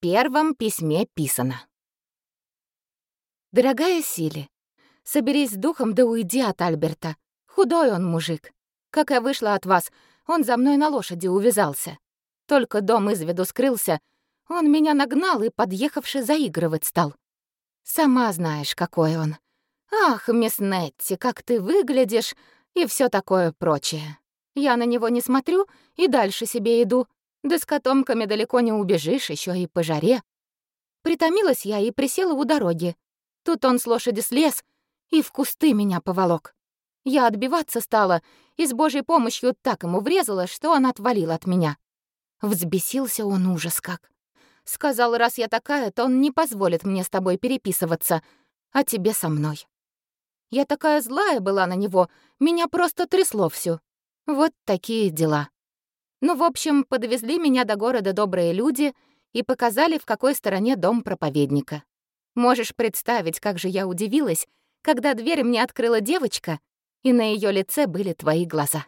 первом письме писано. Дорогая Сили, соберись с духом да уйди от Альберта. Худой он мужик. Как я вышла от вас, он за мной на лошади увязался. Только дом из виду скрылся, он меня нагнал и, подъехавший, заигрывать стал. Сама знаешь, какой он. Ах, мисс Нетти, как ты выглядишь и все такое прочее. Я на него не смотрю и дальше себе иду. Да с котомками далеко не убежишь, еще и по жаре. Притомилась я и присела у дороги. Тут он с лошади слез и в кусты меня поволок. Я отбиваться стала и с божьей помощью так ему врезала, что он отвалил от меня. Взбесился он ужас как. Сказал, раз я такая, то он не позволит мне с тобой переписываться, а тебе со мной. Я такая злая была на него, меня просто трясло всё. Вот такие дела. Ну, в общем, подвезли меня до города добрые люди и показали, в какой стороне дом проповедника. Можешь представить, как же я удивилась, когда дверь мне открыла девочка, и на ее лице были твои глаза.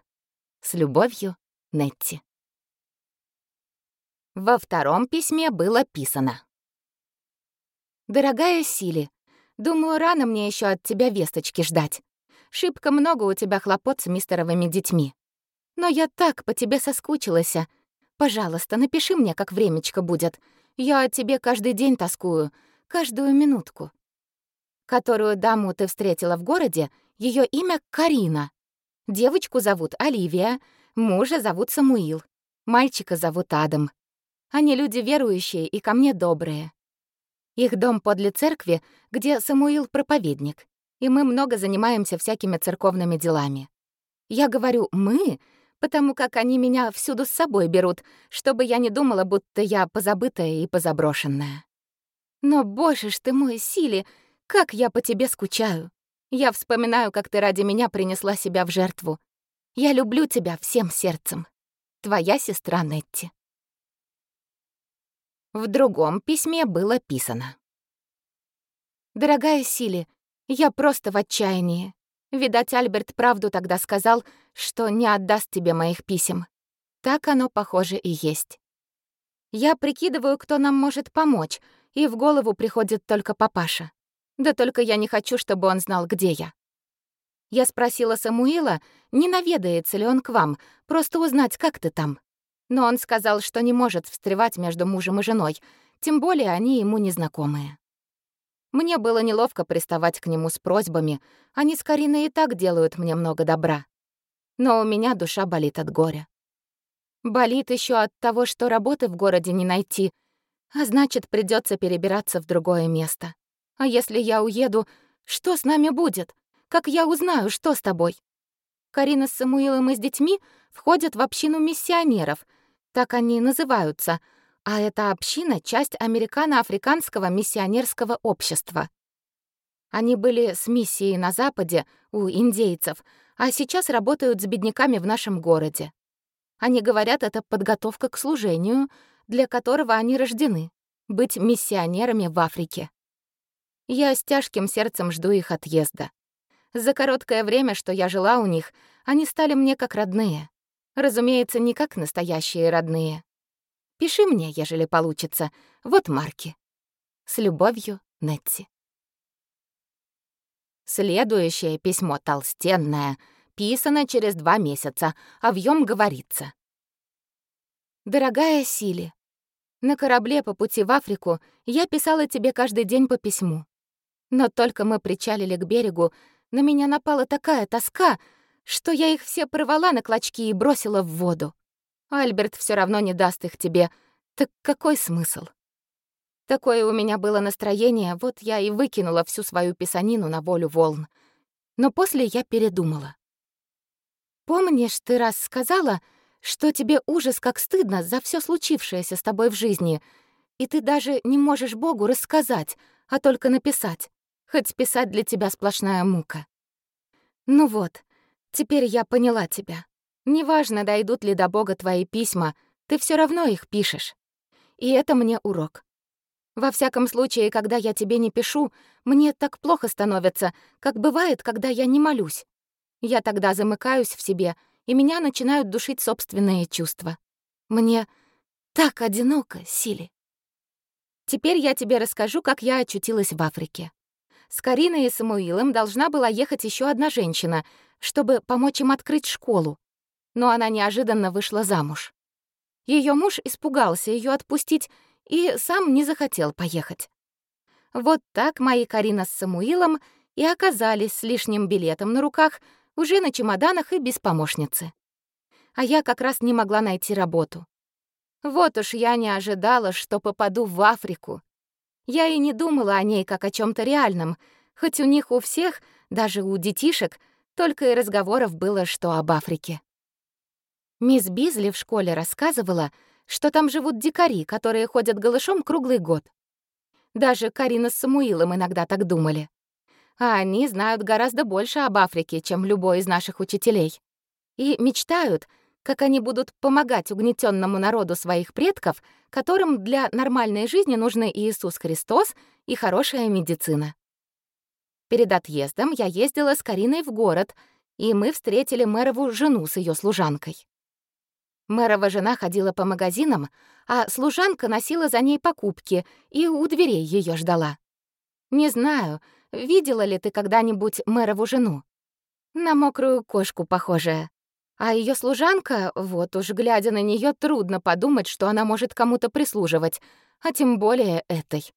С любовью, Нетти. Во втором письме было писано. «Дорогая Сили, думаю, рано мне еще от тебя весточки ждать. Шибко много у тебя хлопот с мистеровыми детьми. Но я так по тебе соскучилась. Пожалуйста, напиши мне, как времечко будет. Я о тебе каждый день тоскую, каждую минутку. Которую даму ты встретила в городе, ее имя Карина. Девочку зовут Оливия, мужа зовут Самуил, мальчика зовут Адам. Они люди верующие и ко мне добрые. Их дом подле церкви, где Самуил проповедник, и мы много занимаемся всякими церковными делами. Я говорю «мы», потому как они меня всюду с собой берут, чтобы я не думала, будто я позабытая и позаброшенная. Но, боже ж ты мой, Сили, как я по тебе скучаю. Я вспоминаю, как ты ради меня принесла себя в жертву. Я люблю тебя всем сердцем. Твоя сестра Нетти. В другом письме было писано. «Дорогая Сили, я просто в отчаянии. Видать, Альберт правду тогда сказал, что не отдаст тебе моих писем. Так оно, похоже, и есть. Я прикидываю, кто нам может помочь, и в голову приходит только папаша. Да только я не хочу, чтобы он знал, где я. Я спросила Самуила, не наведается ли он к вам, просто узнать, как ты там. Но он сказал, что не может встревать между мужем и женой, тем более они ему незнакомые. Мне было неловко приставать к нему с просьбами, они с Кариной и так делают мне много добра. Но у меня душа болит от горя. Болит еще от того, что работы в городе не найти, а значит, придется перебираться в другое место. А если я уеду, что с нами будет? Как я узнаю, что с тобой? Карина с Самуилом и с детьми входят в общину миссионеров, так они называются — а эта община — часть американо-африканского миссионерского общества. Они были с миссией на Западе у индейцев, а сейчас работают с бедняками в нашем городе. Они говорят, это подготовка к служению, для которого они рождены — быть миссионерами в Африке. Я с тяжким сердцем жду их отъезда. За короткое время, что я жила у них, они стали мне как родные. Разумеется, не как настоящие родные. Пиши мне, ежели получится. Вот марки. С любовью, Нетти. Следующее письмо толстенное, писано через два месяца, а в нем говорится. «Дорогая Сили, на корабле по пути в Африку я писала тебе каждый день по письму. Но только мы причалили к берегу, на меня напала такая тоска, что я их все порвала на клочки и бросила в воду. Альберт все равно не даст их тебе. Так какой смысл? Такое у меня было настроение, вот я и выкинула всю свою писанину на волю волн. Но после я передумала. Помнишь, ты раз сказала, что тебе ужас как стыдно за все случившееся с тобой в жизни, и ты даже не можешь Богу рассказать, а только написать, хоть писать для тебя сплошная мука. Ну вот, теперь я поняла тебя. Неважно, дойдут ли до Бога твои письма, ты все равно их пишешь. И это мне урок. Во всяком случае, когда я тебе не пишу, мне так плохо становится, как бывает, когда я не молюсь. Я тогда замыкаюсь в себе, и меня начинают душить собственные чувства. Мне так одиноко, Сили. Теперь я тебе расскажу, как я очутилась в Африке. С Кариной и Самуилом должна была ехать еще одна женщина, чтобы помочь им открыть школу. Но она неожиданно вышла замуж. Ее муж испугался ее отпустить и сам не захотел поехать. Вот так мои Карина с Самуилом и оказались с лишним билетом на руках, уже на чемоданах и без помощницы. А я как раз не могла найти работу. Вот уж я не ожидала, что попаду в Африку. Я и не думала о ней как о чем то реальном, хоть у них у всех, даже у детишек, только и разговоров было, что об Африке. Мисс Бизли в школе рассказывала, что там живут дикари, которые ходят голышом круглый год. Даже Карина с Самуилом иногда так думали. А они знают гораздо больше об Африке, чем любой из наших учителей. И мечтают — как они будут помогать угнетенному народу своих предков, которым для нормальной жизни нужны Иисус Христос и хорошая медицина. Перед отъездом я ездила с Кариной в город, и мы встретили мэрову жену с ее служанкой. Мэрова жена ходила по магазинам, а служанка носила за ней покупки и у дверей ее ждала. Не знаю, видела ли ты когда-нибудь мэрову жену? На мокрую кошку похожая. А ее служанка, вот уж глядя на нее, трудно подумать, что она может кому-то прислуживать, а тем более этой.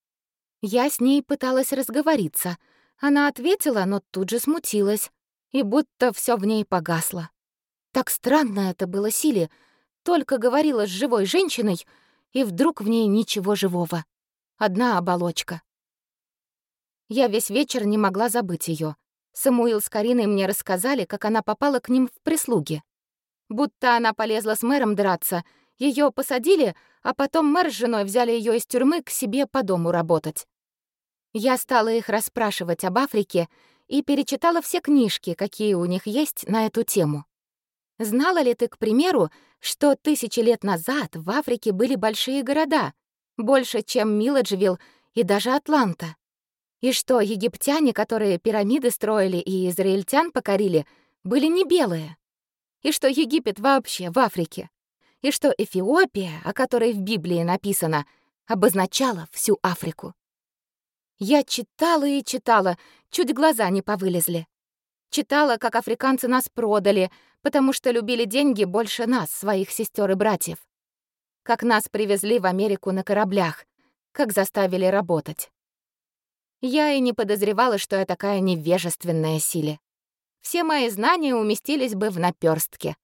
Я с ней пыталась разговориться. Она ответила, но тут же смутилась, и будто все в ней погасло. Так странно это было Силе. Только говорила с живой женщиной, и вдруг в ней ничего живого. Одна оболочка. Я весь вечер не могла забыть ее. Самуил с Кариной мне рассказали, как она попала к ним в прислуги. Будто она полезла с мэром драться. Ее посадили, а потом мэр с женой взяли ее из тюрьмы к себе по дому работать. Я стала их расспрашивать об Африке и перечитала все книжки, какие у них есть на эту тему. Знала ли ты, к примеру, что тысячи лет назад в Африке были большие города, больше, чем Миладжвилл и даже Атланта? И что египтяне, которые пирамиды строили и израильтян покорили, были не белые. И что Египет вообще в Африке. И что Эфиопия, о которой в Библии написано, обозначала всю Африку. Я читала и читала, чуть глаза не повылезли. Читала, как африканцы нас продали, потому что любили деньги больше нас, своих сестер и братьев. Как нас привезли в Америку на кораблях, как заставили работать. Я и не подозревала, что я такая невежественная силе. Все мои знания уместились бы в наперстке.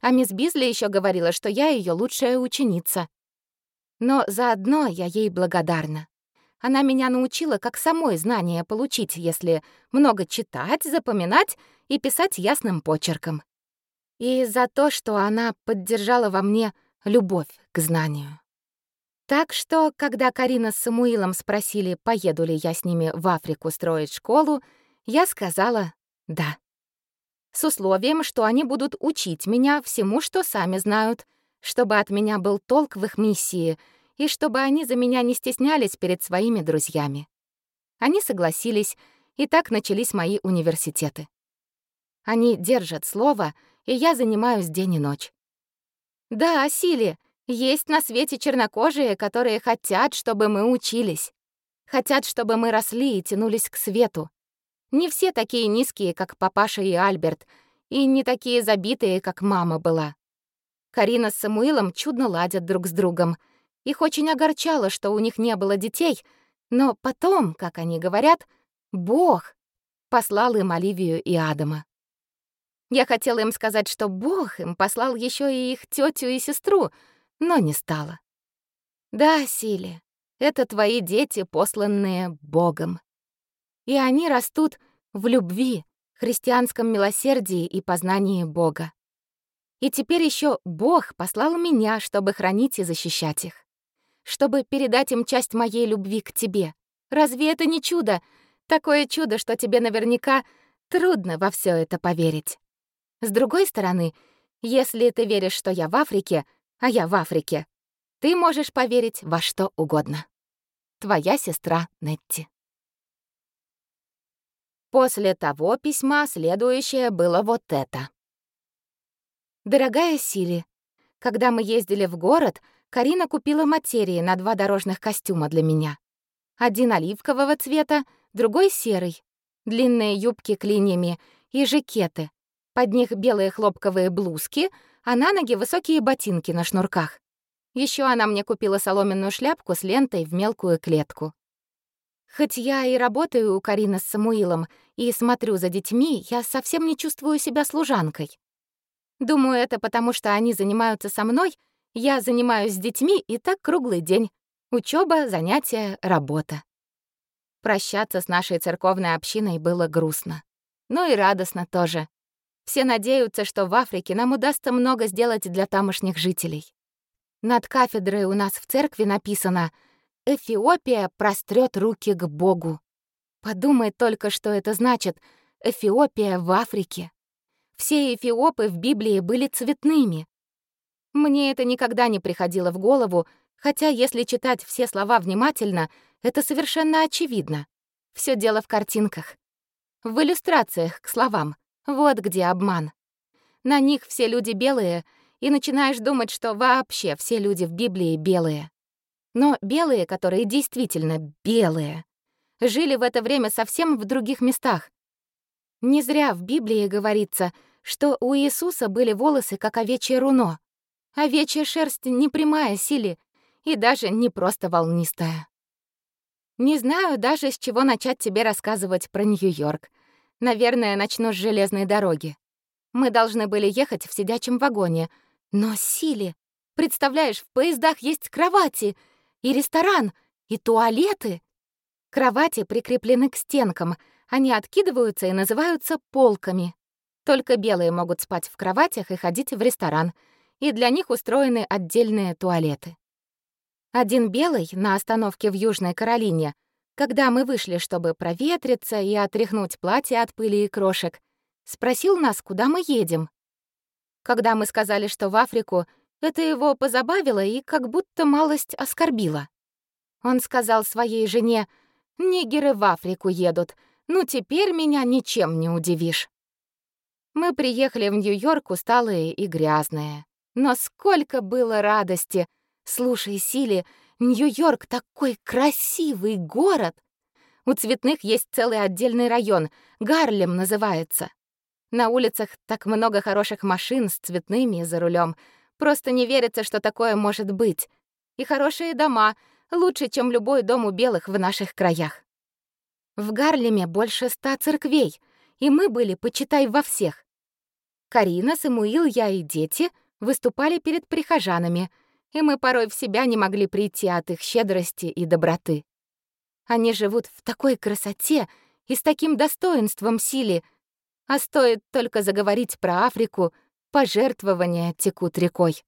А мисс Бизли еще говорила, что я ее лучшая ученица. Но заодно я ей благодарна. Она меня научила, как самой знания получить, если много читать, запоминать и писать ясным почерком. И за то, что она поддержала во мне любовь к знанию. Так что, когда Карина с Самуилом спросили, поеду ли я с ними в Африку строить школу, я сказала «да». С условием, что они будут учить меня всему, что сами знают, чтобы от меня был толк в их миссии и чтобы они за меня не стеснялись перед своими друзьями. Они согласились, и так начались мои университеты. Они держат слово, и я занимаюсь день и ночь. Да, Сили, есть на свете чернокожие, которые хотят, чтобы мы учились. Хотят, чтобы мы росли и тянулись к свету. Не все такие низкие, как папаша и Альберт, и не такие забитые, как мама была. Карина с Самуилом чудно ладят друг с другом. Их очень огорчало, что у них не было детей, но потом, как они говорят, Бог послал им Оливию и Адама. Я хотела им сказать, что Бог им послал еще и их тетю и сестру — но не стала. Да, Сили, это твои дети, посланные Богом. И они растут в любви, христианском милосердии и познании Бога. И теперь еще Бог послал меня, чтобы хранить и защищать их. Чтобы передать им часть моей любви к тебе. Разве это не чудо? Такое чудо, что тебе наверняка трудно во все это поверить. С другой стороны, если ты веришь, что я в Африке — а я в Африке. Ты можешь поверить во что угодно. Твоя сестра Нетти. После того письма следующее было вот это. «Дорогая Сили, когда мы ездили в город, Карина купила материи на два дорожных костюма для меня. Один оливкового цвета, другой серый. Длинные юбки клиньями и жакеты. Под них белые хлопковые блузки, а на ноги высокие ботинки на шнурках. Еще она мне купила соломенную шляпку с лентой в мелкую клетку. Хоть я и работаю у Карины с Самуилом и смотрю за детьми, я совсем не чувствую себя служанкой. Думаю, это потому, что они занимаются со мной, я занимаюсь с детьми и так круглый день. Учёба, занятия, работа. Прощаться с нашей церковной общиной было грустно. Но и радостно тоже. Все надеются, что в Африке нам удастся много сделать для тамошних жителей. Над кафедрой у нас в церкви написано «Эфиопия прострет руки к Богу». Подумай только, что это значит «Эфиопия в Африке». Все эфиопы в Библии были цветными. Мне это никогда не приходило в голову, хотя если читать все слова внимательно, это совершенно очевидно. Все дело в картинках. В иллюстрациях к словам. Вот где обман. На них все люди белые, и начинаешь думать, что вообще все люди в Библии белые. Но белые, которые действительно белые, жили в это время совсем в других местах. Не зря в Библии говорится, что у Иисуса были волосы, как овечье руно. Овечья шерсть не прямая силе и даже не просто волнистая. Не знаю даже, с чего начать тебе рассказывать про Нью-Йорк. Наверное, начну с железной дороги. Мы должны были ехать в сидячем вагоне, но силе. Представляешь, в поездах есть кровати, и ресторан, и туалеты. Кровати прикреплены к стенкам, они откидываются и называются полками. Только белые могут спать в кроватях и ходить в ресторан, и для них устроены отдельные туалеты. Один белый на остановке в Южной Каролине, когда мы вышли, чтобы проветриться и отряхнуть платье от пыли и крошек, спросил нас, куда мы едем. Когда мы сказали, что в Африку, это его позабавило и как будто малость оскорбило. Он сказал своей жене, «Нигеры в Африку едут, ну теперь меня ничем не удивишь». Мы приехали в Нью-Йорк усталые и грязные. Но сколько было радости! Слушай, Сили, Нью-Йорк такой красивый город! У цветных есть целый отдельный район, Гарлем называется. На улицах так много хороших машин с цветными за рулем. Просто не верится, что такое может быть. И хорошие дома, лучше, чем любой дом у белых в наших краях. В Гарлеме больше ста церквей, и мы были, почитай, во всех. Карина, Самуил, я и дети выступали перед прихожанами, и мы порой в себя не могли прийти от их щедрости и доброты. Они живут в такой красоте и с таким достоинством силе, а стоит только заговорить про Африку, пожертвования текут рекой.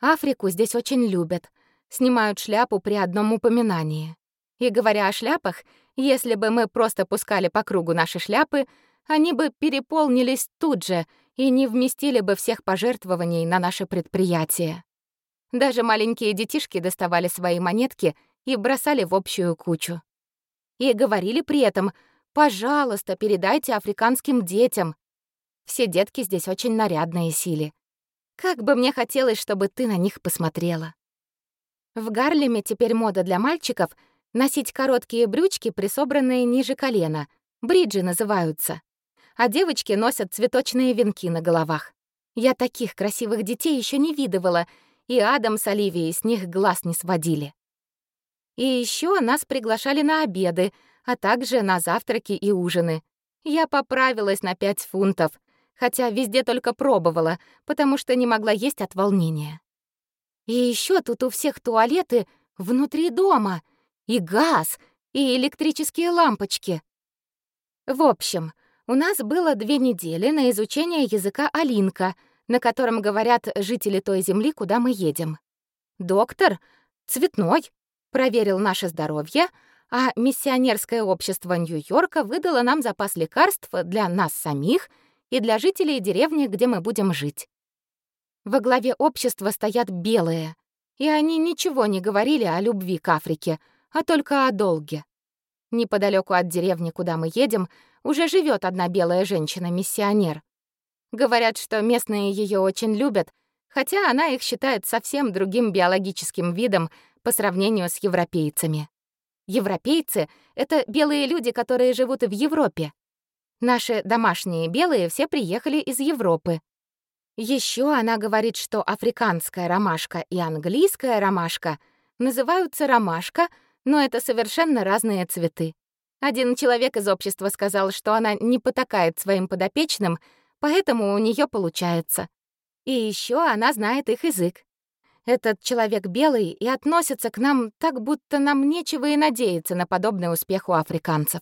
Африку здесь очень любят, снимают шляпу при одном упоминании. И говоря о шляпах, если бы мы просто пускали по кругу наши шляпы, они бы переполнились тут же и не вместили бы всех пожертвований на наше предприятие. Даже маленькие детишки доставали свои монетки и бросали в общую кучу. И говорили при этом Пожалуйста, передайте африканским детям. Все детки здесь очень нарядные сили. Как бы мне хотелось, чтобы ты на них посмотрела. В Гарлеме теперь мода для мальчиков носить короткие брючки, присобранные ниже колена. Бриджи называются. А девочки носят цветочные венки на головах. Я таких красивых детей еще не видывала, и Адам с Оливией с них глаз не сводили. И еще нас приглашали на обеды, а также на завтраки и ужины. Я поправилась на 5 фунтов, хотя везде только пробовала, потому что не могла есть от волнения. И еще тут у всех туалеты внутри дома, и газ, и электрические лампочки. В общем, у нас было две недели на изучение языка алинка, на котором говорят жители той земли, куда мы едем. Доктор, цветной, проверил наше здоровье, а миссионерское общество Нью-Йорка выдало нам запас лекарств для нас самих и для жителей деревни, где мы будем жить. Во главе общества стоят белые, и они ничего не говорили о любви к Африке, а только о долге. Неподалеку от деревни, куда мы едем, уже живет одна белая женщина-миссионер. Говорят, что местные ее очень любят, хотя она их считает совсем другим биологическим видом по сравнению с европейцами. Европейцы — это белые люди, которые живут в Европе. Наши домашние белые все приехали из Европы. Еще она говорит, что африканская ромашка и английская ромашка называются ромашка, но это совершенно разные цветы. Один человек из общества сказал, что она не потакает своим подопечным, поэтому у нее получается. И еще она знает их язык. Этот человек белый и относится к нам так, будто нам нечего и надеяться на подобный успех у африканцев.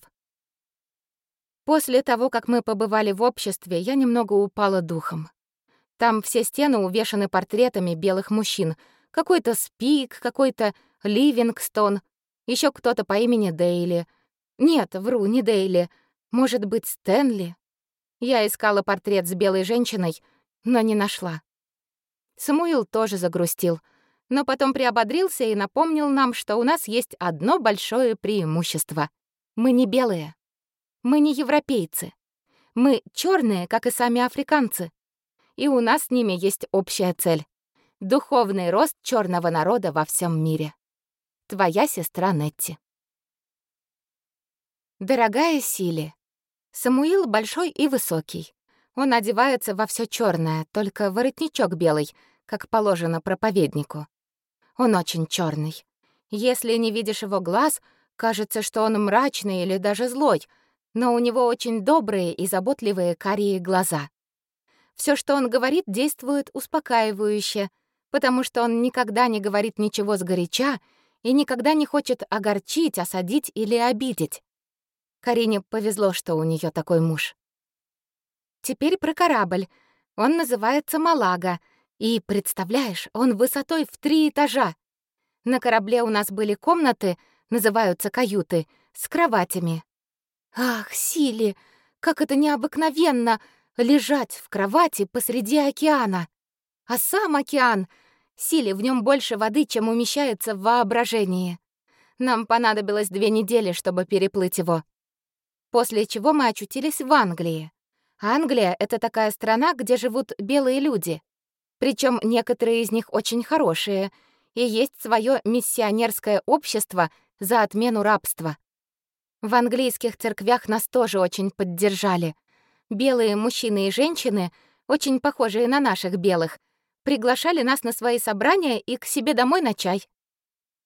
После того, как мы побывали в обществе, я немного упала духом. Там все стены увешаны портретами белых мужчин. Какой-то Спик, какой-то Ливингстон, еще кто-то по имени Дейли. Нет, вру, не Дейли. Может быть, Стэнли? Я искала портрет с белой женщиной, но не нашла. Самуил тоже загрустил, но потом приободрился и напомнил нам, что у нас есть одно большое преимущество. Мы не белые. Мы не европейцы. Мы черные, как и сами африканцы. И у нас с ними есть общая цель — духовный рост черного народа во всем мире. Твоя сестра Нетти. Дорогая Сили, Самуил большой и высокий. Он одевается во все черное, только воротничок белый, как положено проповеднику. Он очень черный. Если не видишь его глаз, кажется, что он мрачный или даже злой, но у него очень добрые и заботливые карие глаза. Все, что он говорит, действует успокаивающе, потому что он никогда не говорит ничего сгоряча и никогда не хочет огорчить, осадить или обидеть. Карине повезло, что у нее такой муж. Теперь про корабль. Он называется «Малага», и, представляешь, он высотой в три этажа. На корабле у нас были комнаты, называются каюты, с кроватями. Ах, Сили, как это необыкновенно лежать в кровати посреди океана. А сам океан, Сили, в нем больше воды, чем умещается в воображении. Нам понадобилось две недели, чтобы переплыть его. После чего мы очутились в Англии. Англия — это такая страна, где живут белые люди. Причем некоторые из них очень хорошие, и есть свое миссионерское общество за отмену рабства. В английских церквях нас тоже очень поддержали. Белые мужчины и женщины, очень похожие на наших белых, приглашали нас на свои собрания и к себе домой на чай.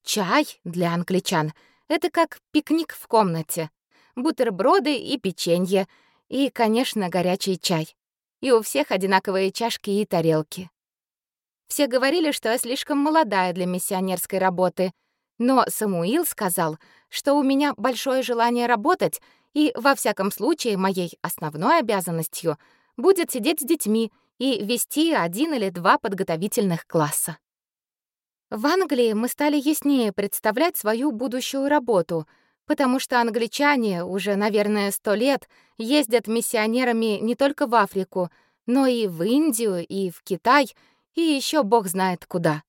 Чай для англичан — это как пикник в комнате. Бутерброды и печенье — и, конечно, горячий чай. И у всех одинаковые чашки и тарелки. Все говорили, что я слишком молодая для миссионерской работы, но Самуил сказал, что у меня большое желание работать, и, во всяком случае, моей основной обязанностью будет сидеть с детьми и вести один или два подготовительных класса. В Англии мы стали яснее представлять свою будущую работу — потому что англичане уже, наверное, сто лет ездят миссионерами не только в Африку, но и в Индию, и в Китай, и еще бог знает куда.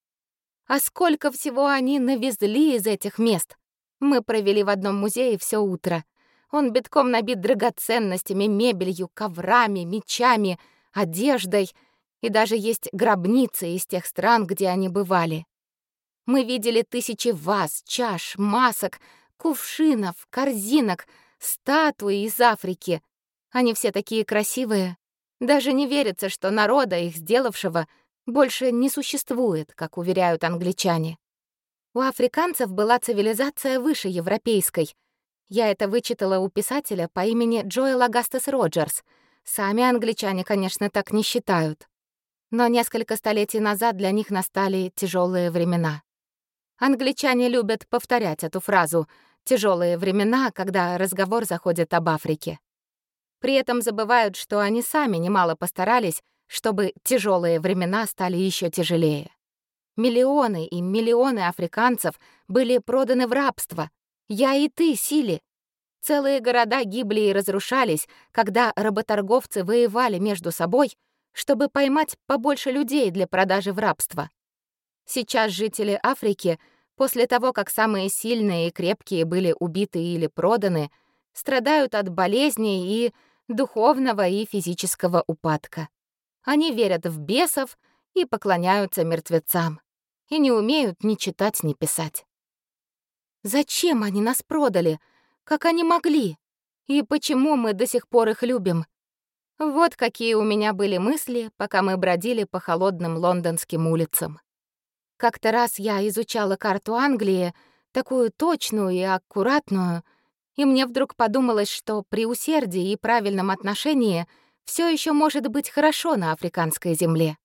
А сколько всего они навезли из этих мест. Мы провели в одном музее все утро. Он битком набит драгоценностями, мебелью, коврами, мечами, одеждой, и даже есть гробницы из тех стран, где они бывали. Мы видели тысячи ваз, чаш, масок, кувшинов, корзинок, статуи из Африки. Они все такие красивые. Даже не верится, что народа, их сделавшего, больше не существует, как уверяют англичане. У африканцев была цивилизация выше европейской. Я это вычитала у писателя по имени Джоэл Агастас Роджерс. Сами англичане, конечно, так не считают. Но несколько столетий назад для них настали тяжелые времена. Англичане любят повторять эту фразу «тяжелые времена», когда разговор заходит об Африке. При этом забывают, что они сами немало постарались, чтобы тяжелые времена стали еще тяжелее. Миллионы и миллионы африканцев были проданы в рабство. Я и ты, Сили. Целые города гибли и разрушались, когда работорговцы воевали между собой, чтобы поймать побольше людей для продажи в рабство. Сейчас жители Африки, после того, как самые сильные и крепкие были убиты или проданы, страдают от болезней и духовного и физического упадка. Они верят в бесов и поклоняются мертвецам, и не умеют ни читать, ни писать. Зачем они нас продали? Как они могли? И почему мы до сих пор их любим? Вот какие у меня были мысли, пока мы бродили по холодным лондонским улицам. Как-то раз я изучала карту Англии, такую точную и аккуратную, и мне вдруг подумалось, что при усердии и правильном отношении все еще может быть хорошо на африканской земле.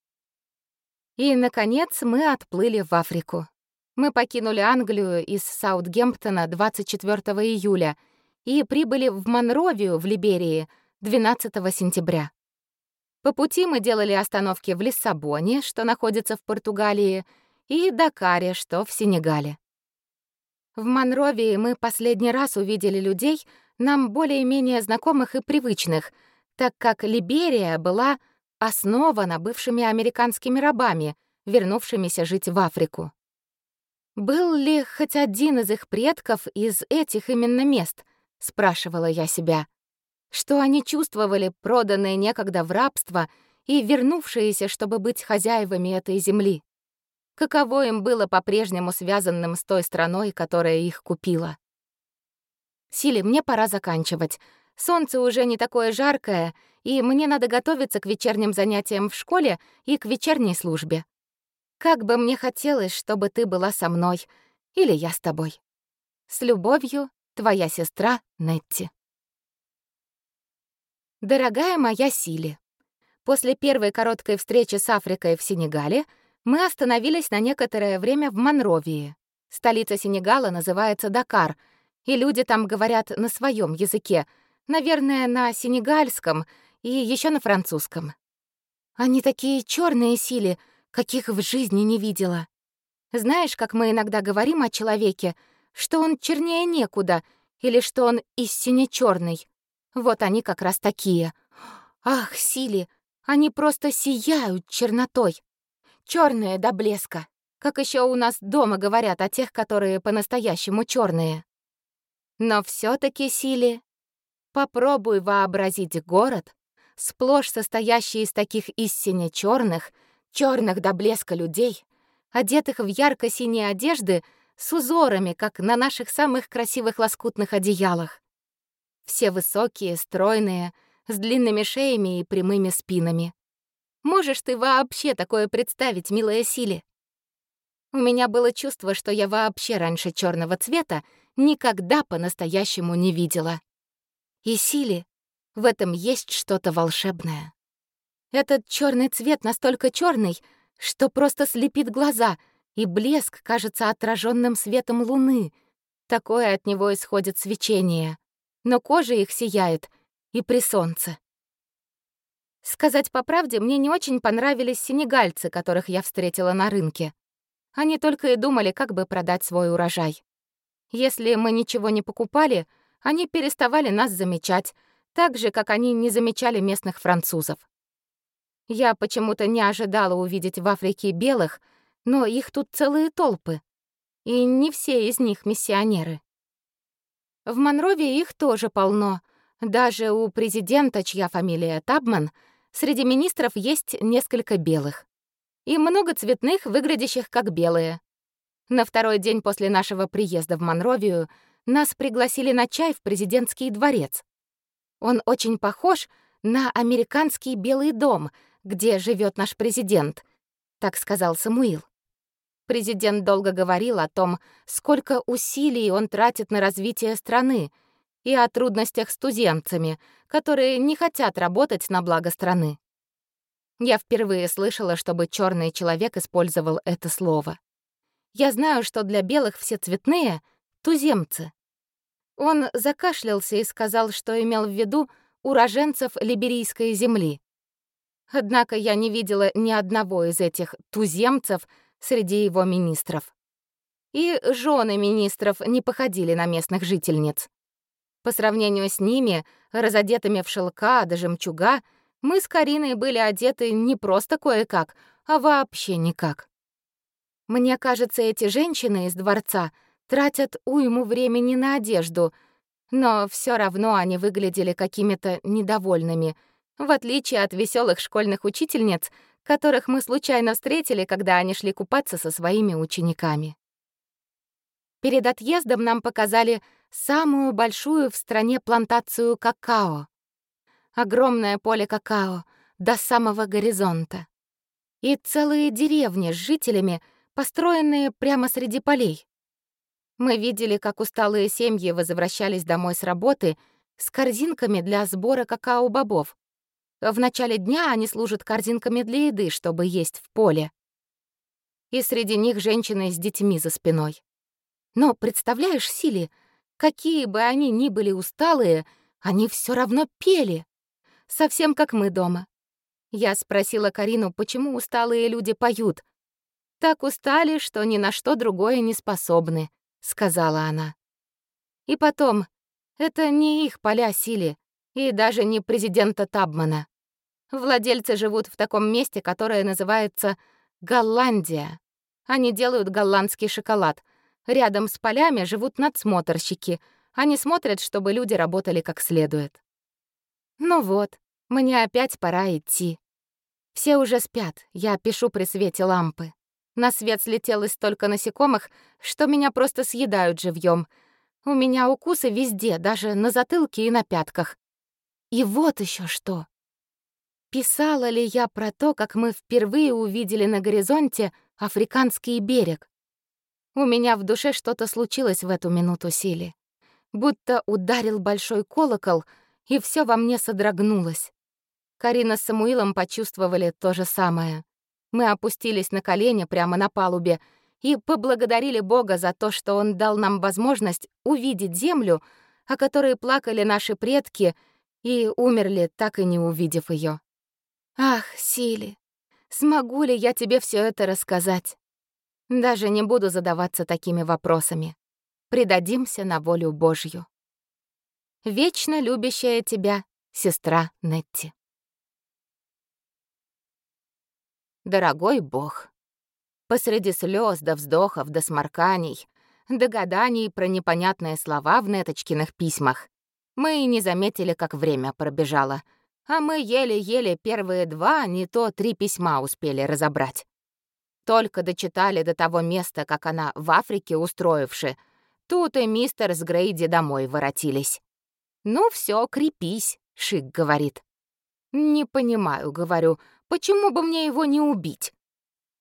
И, наконец, мы отплыли в Африку. Мы покинули Англию из Саутгемптона 24 июля и прибыли в Монровию в Либерии 12 сентября. По пути мы делали остановки в Лиссабоне, что находится в Португалии, и Дакаре, что в Сенегале. В Монровии мы последний раз увидели людей, нам более-менее знакомых и привычных, так как Либерия была основана бывшими американскими рабами, вернувшимися жить в Африку. «Был ли хоть один из их предков из этих именно мест?» — спрашивала я себя. Что они чувствовали, проданные некогда в рабство и вернувшиеся, чтобы быть хозяевами этой земли? Каково им было по-прежнему связанным с той страной, которая их купила? «Сили, мне пора заканчивать. Солнце уже не такое жаркое, и мне надо готовиться к вечерним занятиям в школе и к вечерней службе. Как бы мне хотелось, чтобы ты была со мной, или я с тобой. С любовью, твоя сестра Нетти. Дорогая моя Сили, после первой короткой встречи с Африкой в Сенегале мы остановились на некоторое время в Монровии. Столица Сенегала называется Дакар, и люди там говорят на своем языке — Наверное, на сенегальском и еще на французском. Они такие черные сили, каких в жизни не видела. Знаешь, как мы иногда говорим о человеке, что он чернее некуда или что он истинно черный. Вот они как раз такие. Ах, Сили, они просто сияют чернотой. Черные до блеска. Как еще у нас дома говорят о тех, которые по-настоящему черные. Но все таки Сили, Попробуй вообразить город, сплошь состоящий из таких истинно черных, черных до блеска людей, одетых в ярко-синие одежды с узорами, как на наших самых красивых лоскутных одеялах. Все высокие, стройные, с длинными шеями и прямыми спинами. Можешь ты вообще такое представить, милая Сили? У меня было чувство, что я вообще раньше черного цвета никогда по-настоящему не видела и силе. В этом есть что-то волшебное. Этот черный цвет настолько черный, что просто слепит глаза, и блеск кажется отраженным светом луны. Такое от него исходит свечение. Но кожа их сияет и при солнце. Сказать по правде, мне не очень понравились сенегальцы, которых я встретила на рынке. Они только и думали, как бы продать свой урожай. Если мы ничего не покупали — они переставали нас замечать, так же, как они не замечали местных французов. Я почему-то не ожидала увидеть в Африке белых, но их тут целые толпы. И не все из них миссионеры. В Монрове их тоже полно. Даже у президента, чья фамилия Табман, среди министров есть несколько белых. И много цветных, выглядящих как белые. На второй день после нашего приезда в Монровию нас пригласили на чай в президентский дворец. Он очень похож на американский Белый дом, где живет наш президент, так сказал Самуил. Президент долго говорил о том, сколько усилий он тратит на развитие страны и о трудностях с туземцами, которые не хотят работать на благо страны. Я впервые слышала, чтобы черный человек использовал это слово. Я знаю, что для белых все цветные — туземцы. Он закашлялся и сказал, что имел в виду уроженцев либерийской земли. Однако я не видела ни одного из этих туземцев среди его министров. И жены министров не походили на местных жительниц. По сравнению с ними, разодетыми в шелка до жемчуга, мы с Кариной были одеты не просто кое-как, а вообще никак. Мне кажется, эти женщины из дворца тратят уйму времени на одежду, но все равно они выглядели какими-то недовольными, в отличие от веселых школьных учительниц, которых мы случайно встретили, когда они шли купаться со своими учениками. Перед отъездом нам показали самую большую в стране плантацию какао. Огромное поле какао до самого горизонта. И целые деревни с жителями, построенные прямо среди полей. Мы видели, как усталые семьи возвращались домой с работы с корзинками для сбора какао-бобов. В начале дня они служат корзинками для еды, чтобы есть в поле. И среди них женщины с детьми за спиной. Но представляешь, Сили, какие бы они ни были усталые, они все равно пели. Совсем как мы дома. Я спросила Карину, почему усталые люди поют. Так устали, что ни на что другое не способны, сказала она. И потом, это не их поля Сили, и даже не президента Табмана. Владельцы живут в таком месте, которое называется Голландия. Они делают голландский шоколад, Рядом с полями живут надсмотрщики. Они смотрят, чтобы люди работали как следует. Ну вот, мне опять пора идти. Все уже спят, я пишу при свете лампы. На свет слетелось столько насекомых, что меня просто съедают живьем. У меня укусы везде, даже на затылке и на пятках. И вот еще что. Писала ли я про то, как мы впервые увидели на горизонте африканский берег? У меня в душе что-то случилось в эту минуту силе. Будто ударил большой колокол, и все во мне содрогнулось. Карина с Самуилом почувствовали то же самое. Мы опустились на колени прямо на палубе и поблагодарили Бога за то, что Он дал нам возможность увидеть землю, о которой плакали наши предки и умерли, так и не увидев ее. Ах, Сили, смогу ли я тебе все это рассказать? Даже не буду задаваться такими вопросами. Предадимся на волю Божью. Вечно любящая тебя сестра Нетти. Дорогой Бог, посреди слез до вздохов до сморканий, до гаданий про непонятные слова в Неточкиных письмах, мы и не заметили, как время пробежало, а мы еле-еле первые два, не то три письма успели разобрать. Только дочитали до того места, как она в Африке устроивши, тут и мистер с Грейди домой воротились. «Ну все, крепись», — Шик говорит. «Не понимаю», — говорю, — «почему бы мне его не убить?»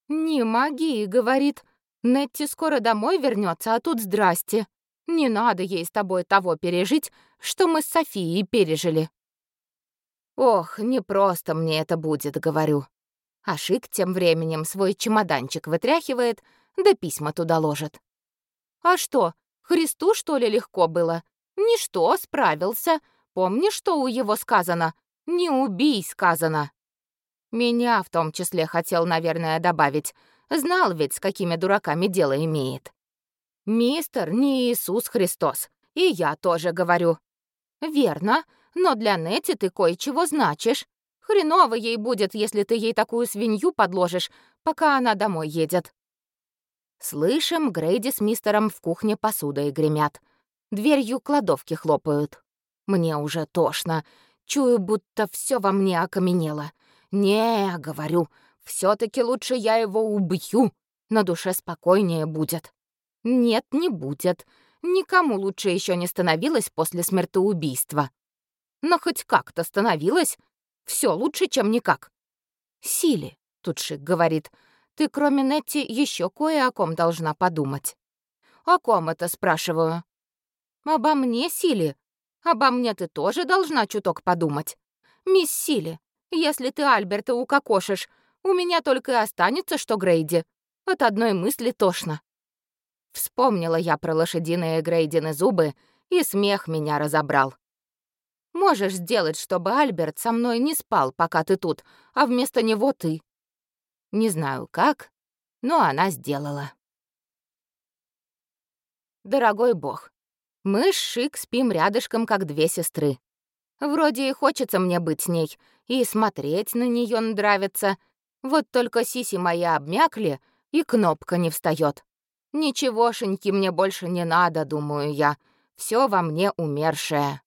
«Не магии», — говорит. «Нетти скоро домой вернется, а тут здрасте. Не надо ей с тобой того пережить, что мы с Софией пережили». «Ох, не просто мне это будет», — говорю. А Шик тем временем свой чемоданчик вытряхивает, да письма туда ложит. «А что, Христу, что ли, легко было? Ничто, справился. Помнишь, что у его сказано? Не убей, сказано». Меня в том числе хотел, наверное, добавить. Знал ведь, с какими дураками дело имеет. «Мистер, не Иисус Христос. И я тоже говорю». «Верно, но для Нети ты кое-чего значишь. Хреново ей будет, если ты ей такую свинью подложишь, пока она домой едет. Слышим, Грейди с мистером в кухне посудой гремят. Дверью кладовки хлопают. Мне уже тошно. Чую, будто все во мне окаменело. «Не, — говорю, — все таки лучше я его убью. На душе спокойнее будет». «Нет, не будет. Никому лучше еще не становилось после смертоубийства». Но хоть как-то становилось, все лучше, чем никак. Сили, тут Шик говорит, ты кроме Нетти еще кое о ком должна подумать. О ком это, спрашиваю? Обо мне, Сили. Обо мне ты тоже должна чуток подумать. Мисс Сили, если ты Альберта укокошишь, у меня только и останется, что Грейди. От одной мысли тошно. Вспомнила я про лошадиные Грейдины зубы, и смех меня разобрал. Можешь сделать, чтобы Альберт со мной не спал, пока ты тут, а вместо него ты. Не знаю как, но она сделала. Дорогой бог, мы с Шик спим рядышком, как две сестры. Вроде и хочется мне быть с ней, и смотреть на нее нравится. Вот только сиси моя обмякли, и кнопка не встает. Ничегошеньки мне больше не надо, думаю я. Все во мне умершее.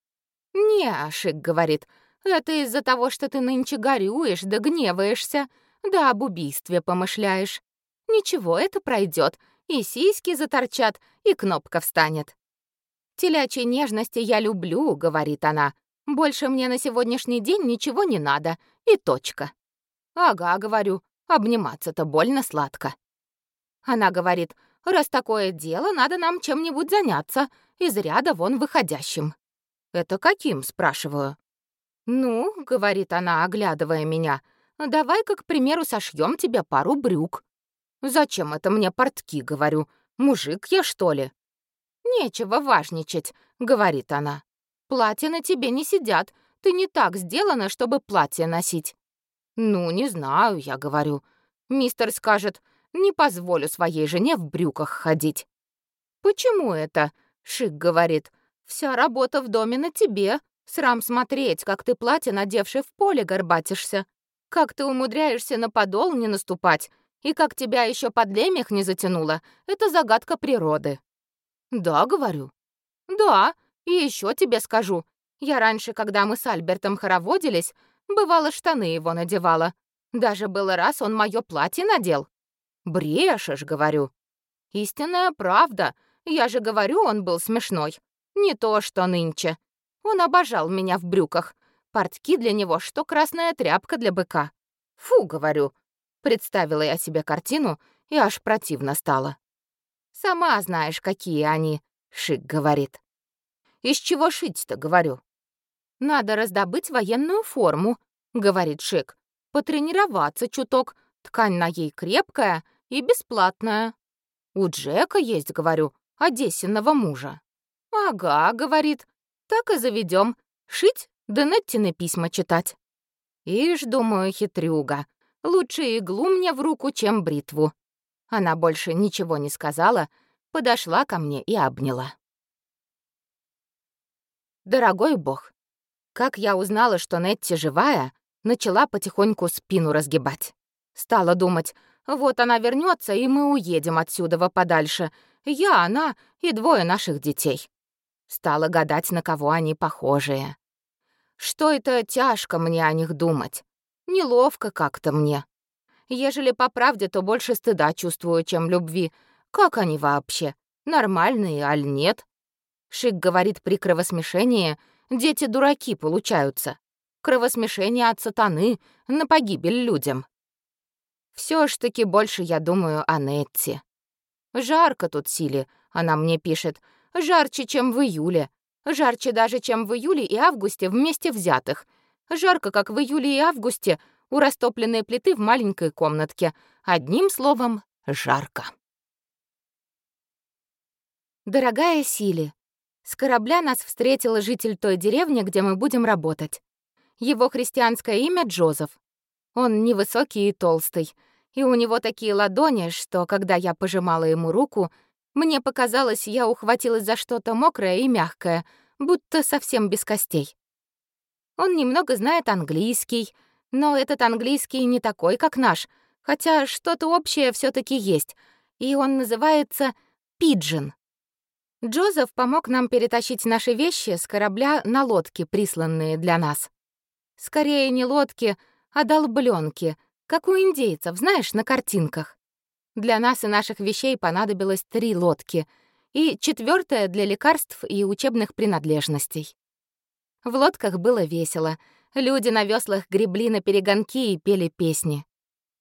«Не, Ашик говорит, это из-за того, что ты нынче горюешь да гневаешься, да об убийстве помышляешь. Ничего, это пройдет, и сиськи заторчат, и кнопка встанет. «Телячьей нежности я люблю», — говорит она. «Больше мне на сегодняшний день ничего не надо, и точка». «Ага», — говорю, — «обниматься-то больно сладко». Она говорит, «Раз такое дело, надо нам чем-нибудь заняться, из ряда вон выходящим». «Это каким?» — спрашиваю. «Ну», — говорит она, оглядывая меня, «давай-ка, к примеру, сошьем тебе пару брюк». «Зачем это мне портки?» — говорю. «Мужик я, что ли?» «Нечего важничать», — говорит она. «Платья на тебе не сидят. Ты не так сделана, чтобы платье носить». «Ну, не знаю», — я говорю. Мистер скажет, «Не позволю своей жене в брюках ходить». «Почему это?» — Шик говорит. «Вся работа в доме на тебе. Срам смотреть, как ты платье, надевши в поле, горбатишься. Как ты умудряешься на подол не наступать, и как тебя еще под лемех не затянуло, это загадка природы». «Да, — говорю». «Да, и еще тебе скажу. Я раньше, когда мы с Альбертом хороводились, бывало, штаны его надевала. Даже было раз он мое платье надел. Брешешь, — говорю. Истинная правда. Я же говорю, он был смешной. Не то, что нынче. Он обожал меня в брюках. Портки для него, что красная тряпка для быка. Фу, говорю. Представила я себе картину, и аж противно стало. «Сама знаешь, какие они», — Шик говорит. «Из чего шить-то?» — говорю. «Надо раздобыть военную форму», — говорит Шик. «Потренироваться чуток. Ткань на ей крепкая и бесплатная». «У Джека есть, — говорю, — одессиного мужа». «Ага», — говорит, — «так и заведем. Шить, да Неттины письма читать». Ишь, думаю, хитрюга. Лучше иглу мне в руку, чем бритву. Она больше ничего не сказала, подошла ко мне и обняла. Дорогой бог, как я узнала, что Нетти живая, начала потихоньку спину разгибать. Стала думать, вот она вернется, и мы уедем отсюда подальше. Я, она и двое наших детей. Стала гадать, на кого они похожие. Что это тяжко мне о них думать. Неловко как-то мне. Ежели по правде, то больше стыда чувствую, чем любви. Как они вообще? Нормальные, аль нет? Шик говорит при кровосмешении, дети дураки получаются. Кровосмешение от сатаны на погибель людям. Все ж таки больше я думаю о Нетти. Жарко тут Силе, она мне пишет. Жарче, чем в июле. Жарче даже, чем в июле и августе вместе взятых. Жарко, как в июле и августе у растопленной плиты в маленькой комнатке. Одним словом, жарко. Дорогая Сили, с корабля нас встретил житель той деревни, где мы будем работать. Его христианское имя Джозеф. Он невысокий и толстый, и у него такие ладони, что, когда я пожимала ему руку, мне показалось, я ухватилась за что-то мокрое и мягкое, будто совсем без костей. Он немного знает английский, но этот английский не такой, как наш, хотя что-то общее все таки есть, и он называется «пиджин». Джозеф помог нам перетащить наши вещи с корабля на лодки, присланные для нас. Скорее не лодки, а долбленки, как у индейцев, знаешь, на картинках. Для нас и наших вещей понадобилось три лодки, и четвертая для лекарств и учебных принадлежностей. В лодках было весело — Люди на веслах гребли на перегонки и пели песни.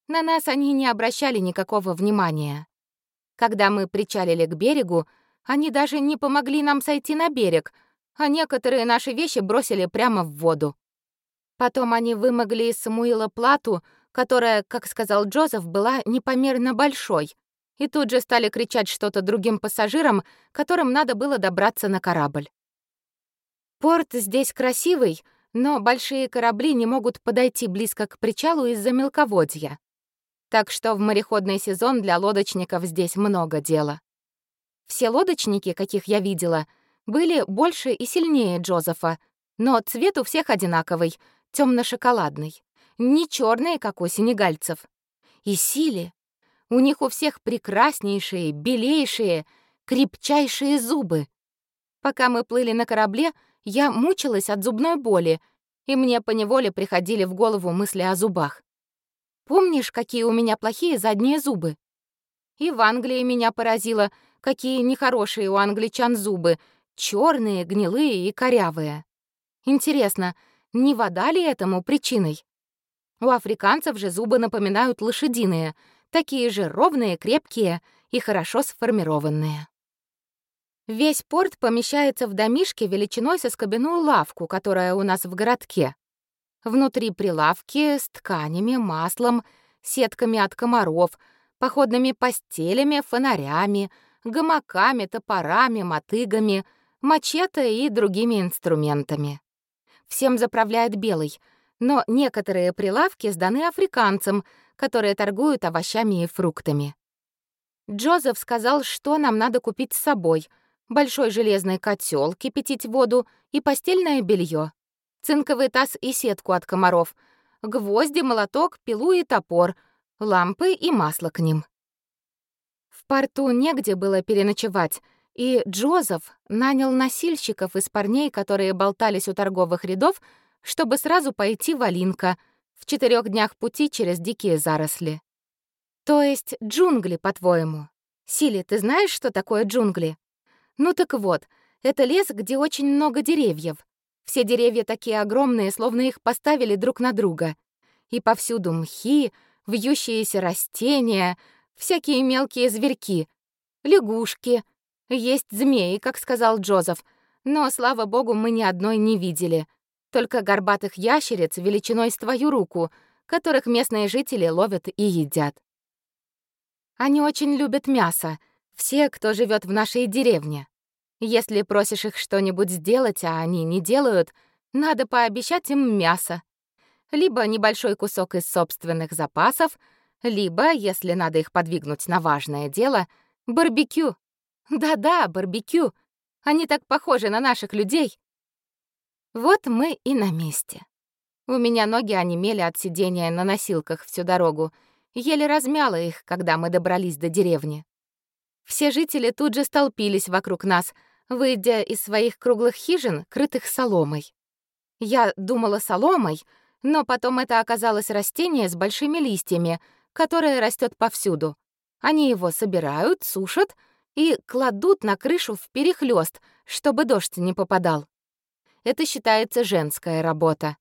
На нас они не обращали никакого внимания. Когда мы причалили к берегу, они даже не помогли нам сойти на берег, а некоторые наши вещи бросили прямо в воду. Потом они вымогли из Самуила плату, которая, как сказал Джозеф, была непомерно большой, и тут же стали кричать что-то другим пассажирам, которым надо было добраться на корабль. Порт здесь красивый, но большие корабли не могут подойти близко к причалу из-за мелководья. Так что в мореходный сезон для лодочников здесь много дела. Все лодочники, каких я видела, были больше и сильнее Джозефа, но цвет у всех одинаковый, темно шоколадный не черные, как у сенегальцев. И силе. У них у всех прекраснейшие, белейшие, крепчайшие зубы. Пока мы плыли на корабле, я мучилась от зубной боли, и мне поневоле приходили в голову мысли о зубах. помнишь, какие у меня плохие задние зубы? И в Англии меня поразило, какие нехорошие у англичан зубы, черные, гнилые и корявые. Интересно, не вода ли этому причиной? У африканцев же зубы напоминают лошадиные, такие же ровные, крепкие и хорошо сформированные. Весь порт помещается в домишке величиной со скобяную лавку, которая у нас в городке. Внутри прилавки с тканями, маслом, сетками от комаров, походными постелями, фонарями, гамаками, топорами, мотыгами, мачете и другими инструментами. Всем заправляет белый, но некоторые прилавки сданы африканцам, которые торгуют овощами и фруктами. Джозеф сказал, что нам надо купить с собой — большой железный котел, кипятить воду и постельное белье, цинковый таз и сетку от комаров, гвозди, молоток, пилу и топор, лампы и масло к ним. В порту негде было переночевать, и Джозеф нанял носильщиков из парней, которые болтались у торговых рядов, чтобы сразу пойти в Алинка в четырех днях пути через дикие заросли. То есть джунгли, по-твоему? Сили, ты знаешь, что такое джунгли? Ну так вот, это лес, где очень много деревьев. Все деревья такие огромные, словно их поставили друг на друга. И повсюду мхи, вьющиеся растения, всякие мелкие зверьки, лягушки. Есть змеи, как сказал Джозеф, но, слава богу, мы ни одной не видели. Только горбатых ящериц величиной с твою руку, которых местные жители ловят и едят. Они очень любят мясо — все, кто живет в нашей деревне. Если просишь их что-нибудь сделать, а они не делают, надо пообещать им мясо. Либо небольшой кусок из собственных запасов, либо, если надо их подвигнуть на важное дело, барбекю. Да-да, барбекю. Они так похожи на наших людей. Вот мы и на месте. У меня ноги онемели от сидения на носилках всю дорогу. Еле размяла их, когда мы добрались до деревни. Все жители тут же столпились вокруг нас, выйдя из своих круглых хижин, крытых соломой. Я думала соломой, но потом это оказалось растение с большими листьями, которое растет повсюду. Они его собирают, сушат и кладут на крышу в перехлёст, чтобы дождь не попадал. Это считается женская работа.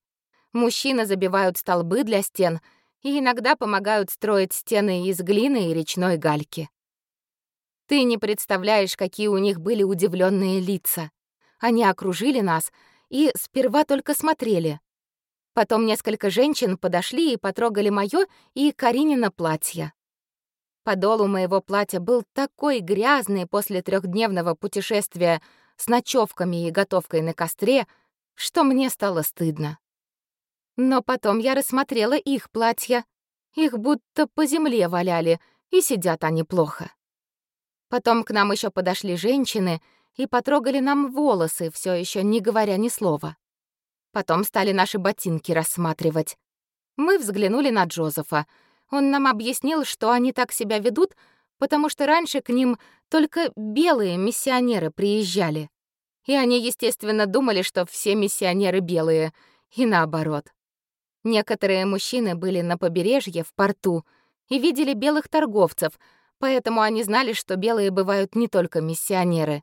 Мужчины забивают столбы для стен и иногда помогают строить стены из глины и речной гальки. Ты не представляешь, какие у них были удивленные лица. Они окружили нас и сперва только смотрели. Потом несколько женщин подошли и потрогали моё и Каринина платье. Подол у моего платья был такой грязный после трехдневного путешествия с ночевками и готовкой на костре, что мне стало стыдно. Но потом я рассмотрела их платья. Их будто по земле валяли, и сидят они плохо. Потом к нам еще подошли женщины и потрогали нам волосы, все еще не говоря ни слова. Потом стали наши ботинки рассматривать. Мы взглянули на Джозефа. Он нам объяснил, что они так себя ведут, потому что раньше к ним только белые миссионеры приезжали. И они, естественно, думали, что все миссионеры белые, и наоборот. Некоторые мужчины были на побережье, в порту, и видели белых торговцев — Поэтому они знали, что белые бывают не только миссионеры.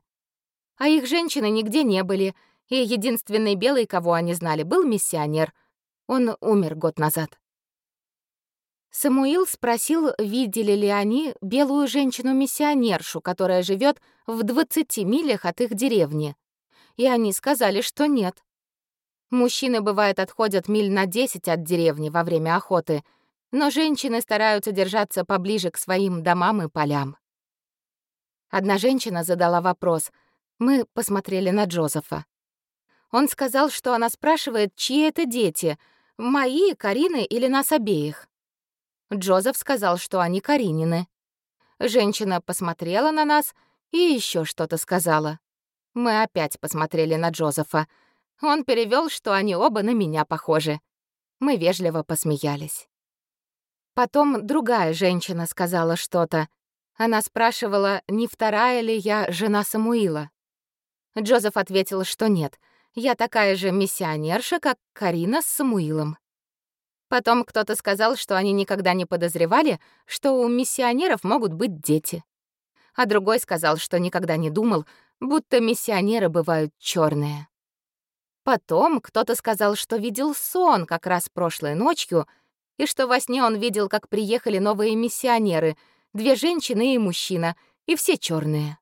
А их женщины нигде не были, и единственный белый, кого они знали, был миссионер. Он умер год назад. Самуил спросил, видели ли они белую женщину-миссионершу, которая живет в 20 милях от их деревни. И они сказали, что нет. Мужчины, бывает, отходят миль на 10 от деревни во время охоты — но женщины стараются держаться поближе к своим домам и полям. Одна женщина задала вопрос. Мы посмотрели на Джозефа. Он сказал, что она спрашивает, чьи это дети, мои, Карины или нас обеих. Джозеф сказал, что они Каринины. Женщина посмотрела на нас и еще что-то сказала. Мы опять посмотрели на Джозефа. Он перевел, что они оба на меня похожи. Мы вежливо посмеялись. Потом другая женщина сказала что-то. Она спрашивала, не вторая ли я жена Самуила. Джозеф ответил, что нет. Я такая же миссионерша, как Карина с Самуилом. Потом кто-то сказал, что они никогда не подозревали, что у миссионеров могут быть дети. А другой сказал, что никогда не думал, будто миссионеры бывают черные. Потом кто-то сказал, что видел сон как раз прошлой ночью, и что во сне он видел, как приехали новые миссионеры, две женщины и мужчина, и все черные.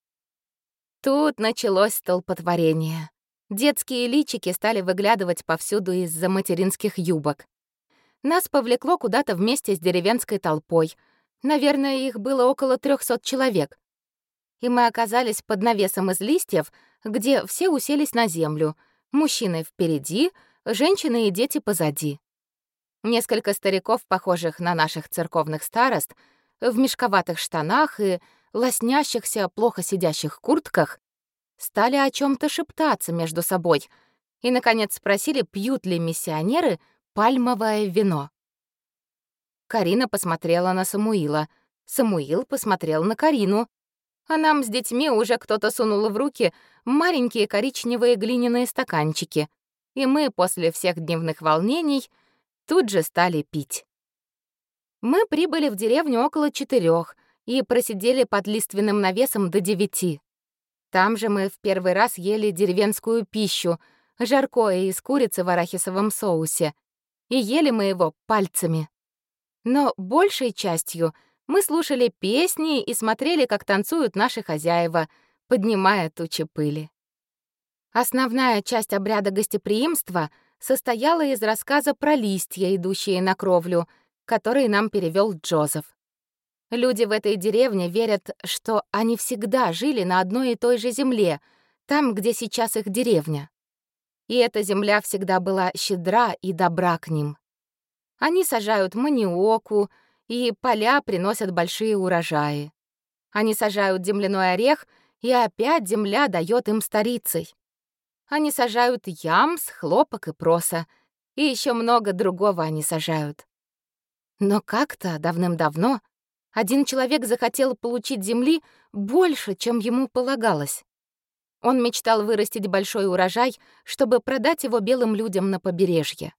Тут началось столпотворение. Детские личики стали выглядывать повсюду из-за материнских юбок. Нас повлекло куда-то вместе с деревенской толпой. Наверное, их было около 300 человек. И мы оказались под навесом из листьев, где все уселись на землю. Мужчины впереди, женщины и дети позади. Несколько стариков, похожих на наших церковных старост, в мешковатых штанах и лоснящихся, плохо сидящих куртках, стали о чем то шептаться между собой и, наконец, спросили, пьют ли миссионеры пальмовое вино. Карина посмотрела на Самуила. Самуил посмотрел на Карину. А нам с детьми уже кто-то сунул в руки маленькие коричневые глиняные стаканчики. И мы после всех дневных волнений тут же стали пить. Мы прибыли в деревню около четырех и просидели под лиственным навесом до девяти. Там же мы в первый раз ели деревенскую пищу, жаркое из курицы в арахисовом соусе, и ели мы его пальцами. Но большей частью мы слушали песни и смотрели, как танцуют наши хозяева, поднимая тучи пыли. Основная часть обряда гостеприимства состояла из рассказа про листья, идущие на кровлю, который нам перевел Джозеф. Люди в этой деревне верят, что они всегда жили на одной и той же земле, там, где сейчас их деревня и эта земля всегда была щедра и добра к ним. Они сажают маниоку, и поля приносят большие урожаи. Они сажают земляной орех, и опять земля дает им старицей. Они сажают ямс, хлопок и проса, и еще много другого они сажают. Но как-то давным-давно один человек захотел получить земли больше, чем ему полагалось. Он мечтал вырастить большой урожай, чтобы продать его белым людям на побережье.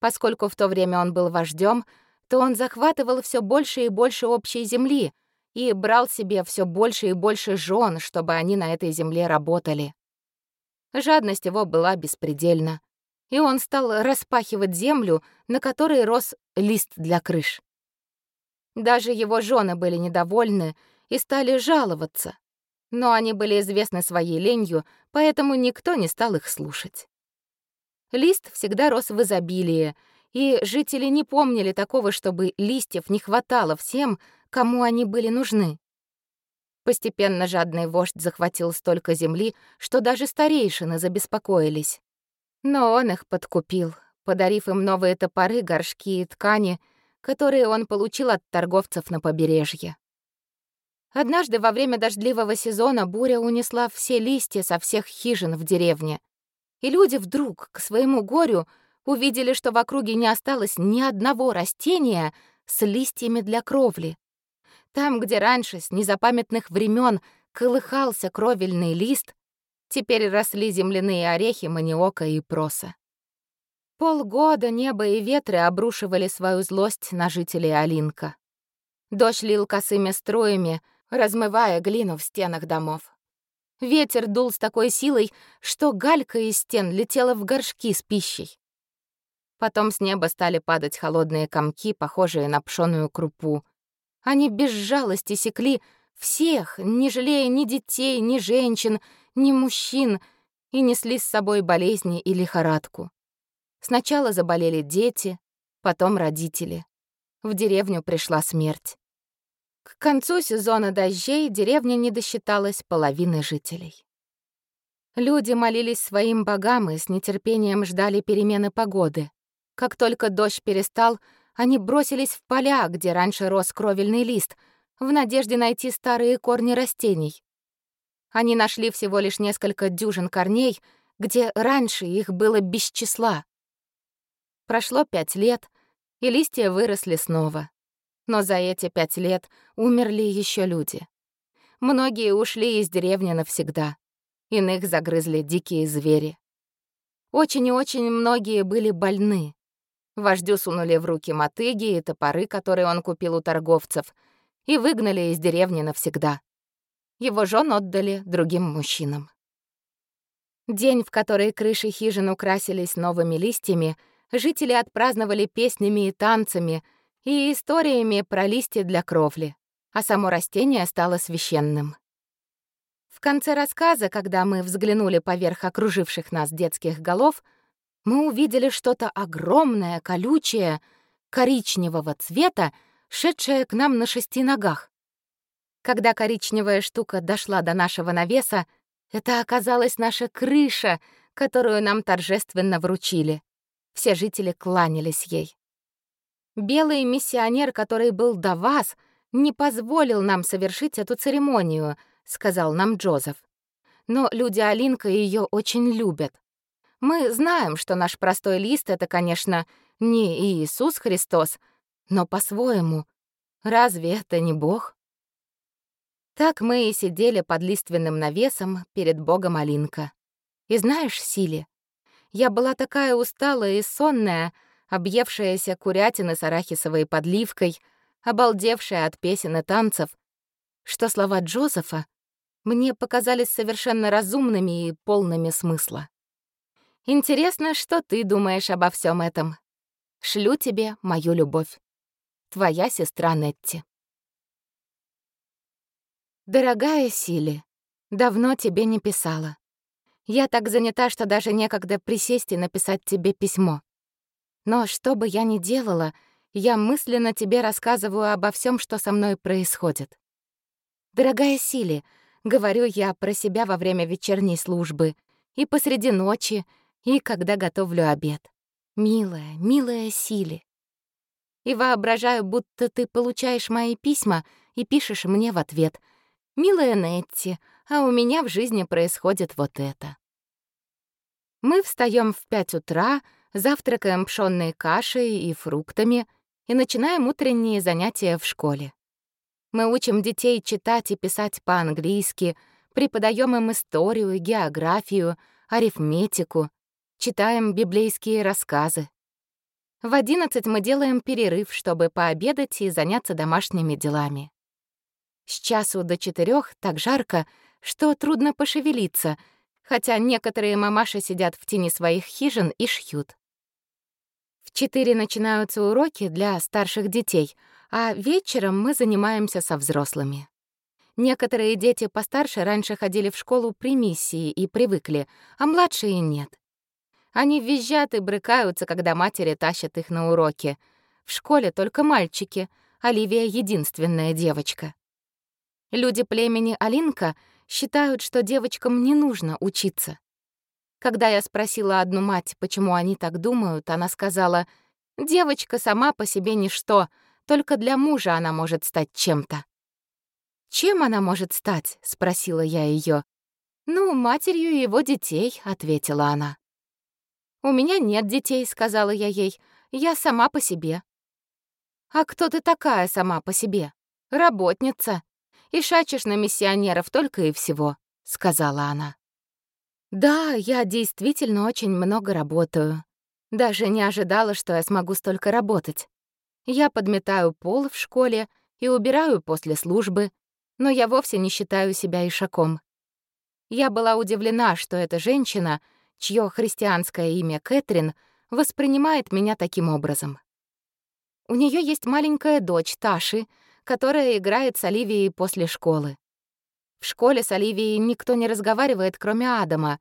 Поскольку в то время он был вождем, то он захватывал все больше и больше общей земли и брал себе все больше и больше жен, чтобы они на этой земле работали. Жадность его была беспредельна, и он стал распахивать землю, на которой рос лист для крыш. Даже его жены были недовольны и стали жаловаться, но они были известны своей ленью, поэтому никто не стал их слушать. Лист всегда рос в изобилии, и жители не помнили такого, чтобы листьев не хватало всем, кому они были нужны. Постепенно жадный вождь захватил столько земли, что даже старейшины забеспокоились. Но он их подкупил, подарив им новые топоры, горшки и ткани, которые он получил от торговцев на побережье. Однажды во время дождливого сезона буря унесла все листья со всех хижин в деревне. И люди вдруг, к своему горю, увидели, что в округе не осталось ни одного растения с листьями для кровли. Там, где раньше с незапамятных времен колыхался кровельный лист, теперь росли земляные орехи, маниока и проса. Полгода небо и ветры обрушивали свою злость на жителей Алинка. Дождь лил косыми струями, размывая глину в стенах домов. Ветер дул с такой силой, что галька из стен летела в горшки с пищей. Потом с неба стали падать холодные комки, похожие на пшёную крупу. Они без жалости секли всех, не жалея ни детей, ни женщин, ни мужчин, и несли с собой болезни и лихорадку. Сначала заболели дети, потом родители. В деревню пришла смерть. К концу сезона дождей деревня не досчиталась половины жителей. Люди молились своим богам и с нетерпением ждали перемены погоды. Как только дождь перестал, они бросились в поля, где раньше рос кровельный лист, в надежде найти старые корни растений. Они нашли всего лишь несколько дюжин корней, где раньше их было без числа. Прошло пять лет, и листья выросли снова. Но за эти пять лет умерли еще люди. Многие ушли из деревни навсегда. Иных загрызли дикие звери. Очень и очень многие были больны. Вождю сунули в руки мотыги и топоры, которые он купил у торговцев, и выгнали из деревни навсегда. Его жен отдали другим мужчинам. День, в который крыши хижин украсились новыми листьями, жители отпраздновали песнями и танцами и историями про листья для кровли, а само растение стало священным. В конце рассказа, когда мы взглянули поверх окруживших нас детских голов, мы увидели что-то огромное, колючее, коричневого цвета, шедшее к нам на шести ногах. Когда коричневая штука дошла до нашего навеса, это оказалась наша крыша, которую нам торжественно вручили. Все жители кланялись ей. Белый миссионер, который был до вас, не позволил нам совершить эту церемонию, сказал нам Джозеф. Но люди Алинка ее очень любят. Мы знаем, что наш простой лист — это, конечно, не Иисус Христос, но по-своему. Разве это не Бог? Так мы и сидели под лиственным навесом перед богом Алинка. И знаешь, Сили, я была такая усталая и сонная, объевшаяся курятины с арахисовой подливкой, обалдевшая от песен и танцев, что слова Джозефа мне показались совершенно разумными и полными смысла. Интересно, что ты думаешь обо всем этом. Шлю тебе мою любовь. Твоя сестра Нетти. Дорогая Сили, давно тебе не писала. Я так занята, что даже некогда присесть и написать тебе письмо. Но что бы я ни делала, я мысленно тебе рассказываю обо всем, что со мной происходит. Дорогая Сили, говорю я про себя во время вечерней службы, и посреди ночи, и когда готовлю обед. Милая, милая Сили. И воображаю, будто ты получаешь мои письма и пишешь мне в ответ — «Милая Нетти, а у меня в жизни происходит вот это». Мы встаем в пять утра, завтракаем пшённой кашей и фруктами и начинаем утренние занятия в школе. Мы учим детей читать и писать по-английски, преподаем им историю, географию, арифметику, читаем библейские рассказы. В одиннадцать мы делаем перерыв, чтобы пообедать и заняться домашними делами. С часу до четырех так жарко, что трудно пошевелиться, хотя некоторые мамаши сидят в тени своих хижин и шьют. В четыре начинаются уроки для старших детей, а вечером мы занимаемся со взрослыми. Некоторые дети постарше раньше ходили в школу при миссии и привыкли, а младшие — нет. Они визжат и брыкаются, когда матери тащат их на уроки. В школе только мальчики, Оливия — единственная девочка. Люди племени Алинка считают, что девочкам не нужно учиться. Когда я спросила одну мать, почему они так думают, она сказала, «Девочка сама по себе ничто, только для мужа она может стать чем-то». «Чем она может стать?» — спросила я ее. «Ну, матерью его детей», — ответила она. «У меня нет детей», — сказала я ей. «Я сама по себе». «А кто ты такая сама по себе?» «Работница», и шачешь на миссионеров только и всего», — сказала она. «Да, я действительно очень много работаю. Даже не ожидала, что я смогу столько работать. Я подметаю пол в школе и убираю после службы, но я вовсе не считаю себя ишаком. Я была удивлена, что эта женщина, чье христианское имя Кэтрин, воспринимает меня таким образом. У нее есть маленькая дочь Таши, которая играет с Оливией после школы. В школе с Оливией никто не разговаривает, кроме Адама.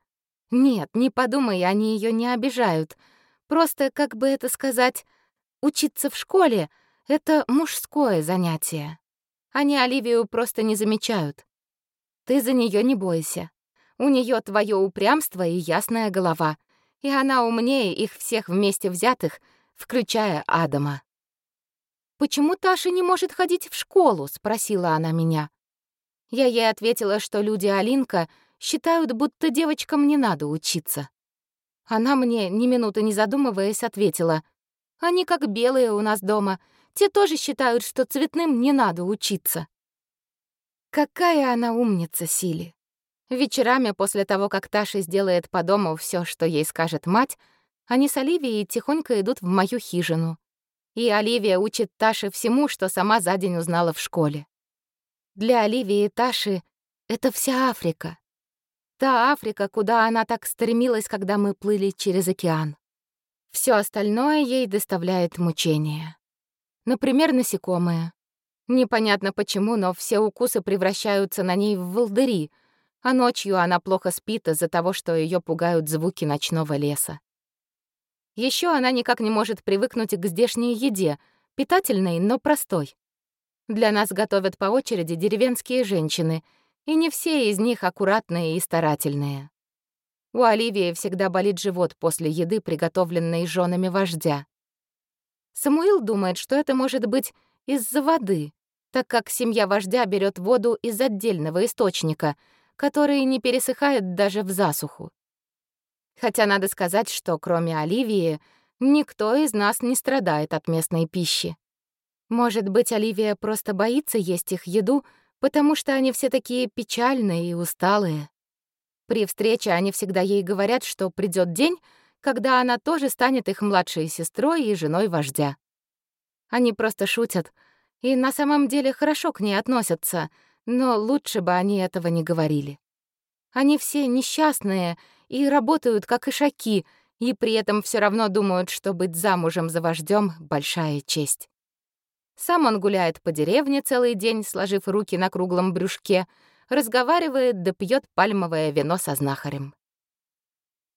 Нет, не подумай, они ее не обижают. Просто, как бы это сказать, учиться в школе — это мужское занятие. Они Оливию просто не замечают. Ты за нее не бойся. У нее твое упрямство и ясная голова, и она умнее их всех вместе взятых, включая Адама. «Почему Таша не может ходить в школу?» — спросила она меня. Я ей ответила, что люди Алинка считают, будто девочкам не надо учиться. Она мне, ни минуты не задумываясь, ответила, «Они как белые у нас дома, те тоже считают, что цветным не надо учиться». Какая она умница, Сили. Вечерами после того, как Таша сделает по дому все, что ей скажет мать, Они с Оливией тихонько идут в мою хижину. И Оливия учит Таше всему, что сама за день узнала в школе. Для Оливии и Таши это вся Африка. Та Африка, куда она так стремилась, когда мы плыли через океан. Все остальное ей доставляет мучения. Например, насекомые. Непонятно почему, но все укусы превращаются на ней в волдыри, а ночью она плохо спит из-за того, что ее пугают звуки ночного леса. Еще она никак не может привыкнуть к здешней еде, питательной, но простой. Для нас готовят по очереди деревенские женщины, и не все из них аккуратные и старательные. У Оливии всегда болит живот после еды, приготовленной женами вождя. Самуил думает, что это может быть из-за воды, так как семья вождя берет воду из отдельного источника, который не пересыхает даже в засуху. Хотя надо сказать, что кроме Оливии, никто из нас не страдает от местной пищи. Может быть, Оливия просто боится есть их еду, потому что они все такие печальные и усталые. При встрече они всегда ей говорят, что придет день, когда она тоже станет их младшей сестрой и женой вождя. Они просто шутят и на самом деле хорошо к ней относятся, но лучше бы они этого не говорили. Они все несчастные и работают как ишаки, и при этом все равно думают, что быть замужем за вождем большая честь. Сам он гуляет по деревне целый день, сложив руки на круглом брюшке, разговаривает да пьет пальмовое вино со знахарем.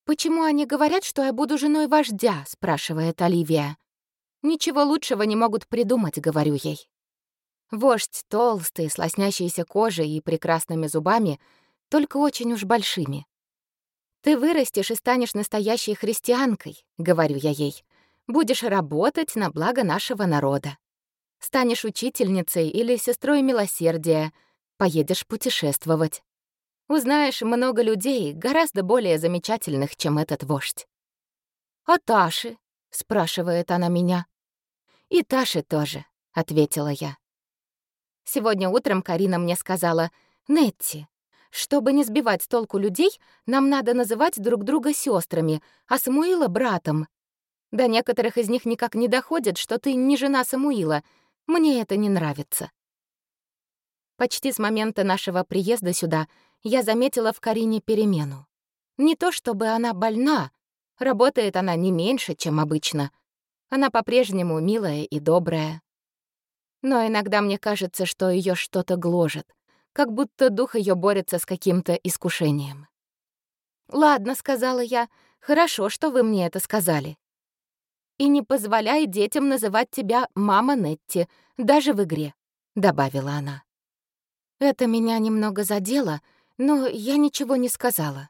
«Почему они говорят, что я буду женой вождя?» — спрашивает Оливия. «Ничего лучшего не могут придумать», — говорю ей. Вождь толстый, с лоснящейся кожей и прекрасными зубами, только очень уж большими. «Ты вырастешь и станешь настоящей христианкой», — говорю я ей. «Будешь работать на благо нашего народа. Станешь учительницей или сестрой милосердия, поедешь путешествовать. Узнаешь много людей, гораздо более замечательных, чем этот вождь». «А Таши?» — спрашивает она меня. «И Таши тоже», — ответила я. Сегодня утром Карина мне сказала, «Нетти, чтобы не сбивать с толку людей, нам надо называть друг друга сестрами, а Самуила — братом. До некоторых из них никак не доходит, что ты не жена Самуила. Мне это не нравится». Почти с момента нашего приезда сюда я заметила в Карине перемену. Не то чтобы она больна, работает она не меньше, чем обычно. Она по-прежнему милая и добрая. Но иногда мне кажется, что ее что-то гложет, как будто дух ее борется с каким-то искушением. «Ладно», — сказала я, — «хорошо, что вы мне это сказали. И не позволяй детям называть тебя «мама Нетти», даже в игре», — добавила она. Это меня немного задело, но я ничего не сказала.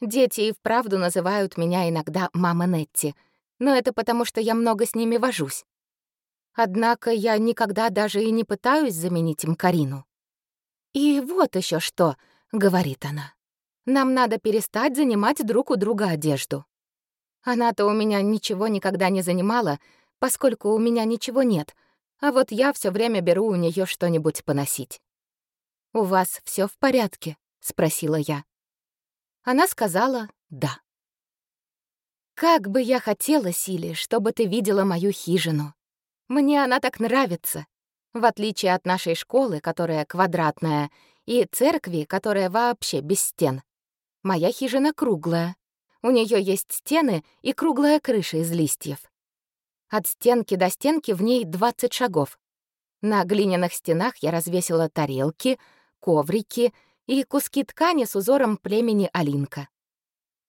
Дети и вправду называют меня иногда «мама Нетти», но это потому, что я много с ними вожусь. Однако я никогда даже и не пытаюсь заменить им Карину. «И вот еще что», — говорит она. «Нам надо перестать занимать друг у друга одежду. Она-то у меня ничего никогда не занимала, поскольку у меня ничего нет, а вот я все время беру у нее что-нибудь поносить. «У вас все в порядке?» — спросила я. Она сказала «да». «Как бы я хотела, Сили, чтобы ты видела мою хижину. Мне она так нравится. В отличие от нашей школы, которая квадратная, и церкви, которая вообще без стен. Моя хижина круглая. У нее есть стены и круглая крыша из листьев. От стенки до стенки в ней 20 шагов. На глиняных стенах я развесила тарелки, коврики и куски ткани с узором племени Алинка.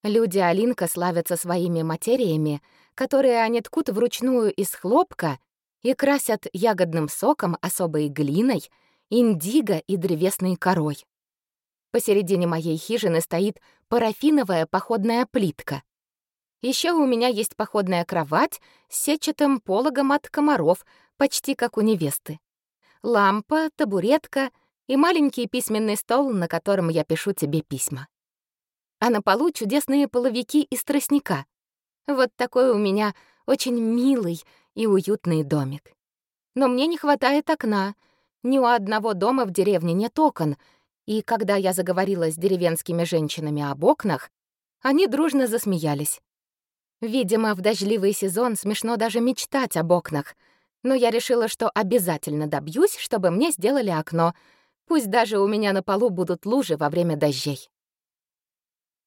Люди Алинка славятся своими материями, которые они ткут вручную из хлопка и красят ягодным соком, особой глиной, индиго и древесной корой. Посередине моей хижины стоит парафиновая походная плитка. Еще у меня есть походная кровать с сетчатым пологом от комаров, почти как у невесты. Лампа, табуретка и маленький письменный стол, на котором я пишу тебе письма. А на полу чудесные половики из тростника. Вот такой у меня очень милый и уютный домик. Но мне не хватает окна. Ни у одного дома в деревне нет окон. И когда я заговорила с деревенскими женщинами об окнах, они дружно засмеялись. Видимо, в дождливый сезон смешно даже мечтать об окнах. Но я решила, что обязательно добьюсь, чтобы мне сделали окно. Пусть даже у меня на полу будут лужи во время дождей.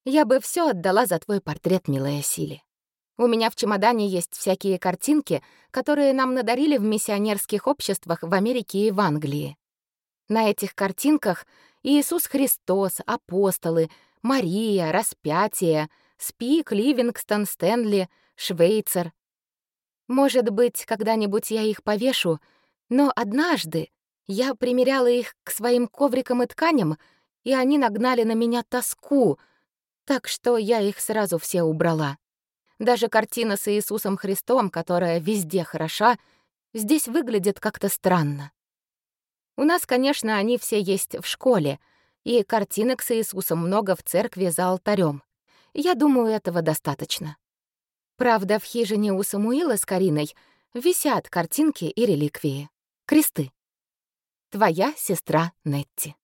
Я бы все отдала за твой портрет, милая Сили. У меня в чемодане есть всякие картинки, которые нам надарили в миссионерских обществах в Америке и в Англии. На этих картинках Иисус Христос, апостолы, Мария, распятие, Спик, Ливингстон, Стэнли, Швейцер. Может быть, когда-нибудь я их повешу, но однажды я примеряла их к своим коврикам и тканям, и они нагнали на меня тоску, так что я их сразу все убрала. Даже картина с Иисусом Христом, которая везде хороша, здесь выглядит как-то странно. У нас, конечно, они все есть в школе, и картинок с Иисусом много в церкви за алтарем. Я думаю, этого достаточно. Правда, в хижине у Самуила с Кариной висят картинки и реликвии. Кресты. Твоя сестра Нетти.